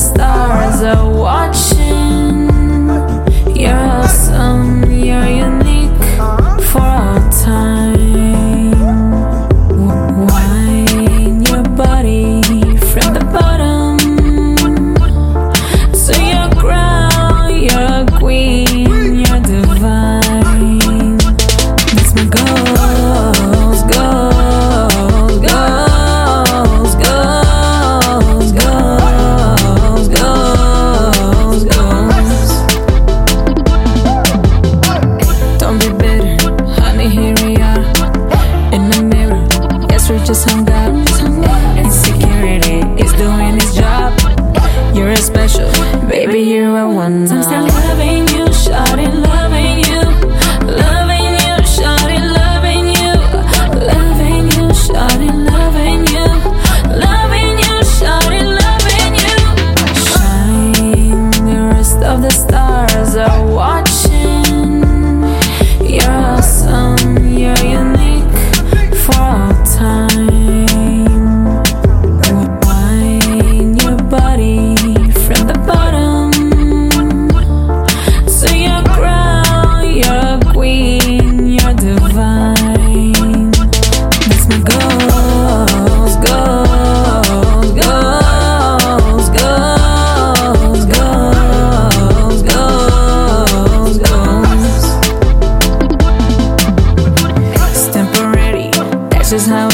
stars are watching.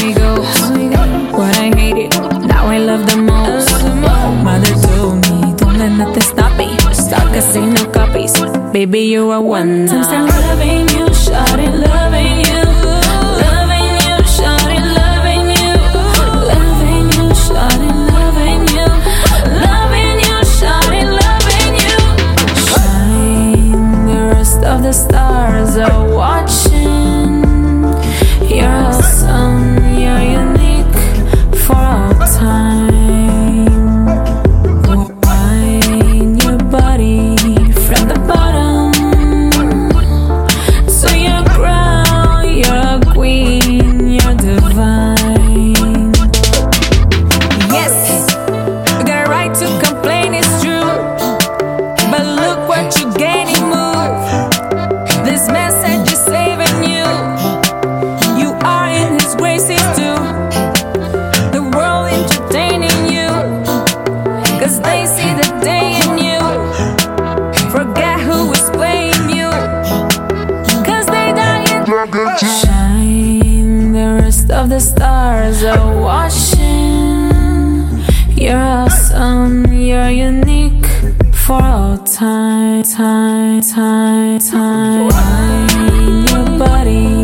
it goes. What I hated, now I love the most. Mother told me, don't let nothing stop me. Stuck, I see no copies. Baby, you are one. the stars are watching. You're awesome, you're unique for all time, time, time, time. Your body.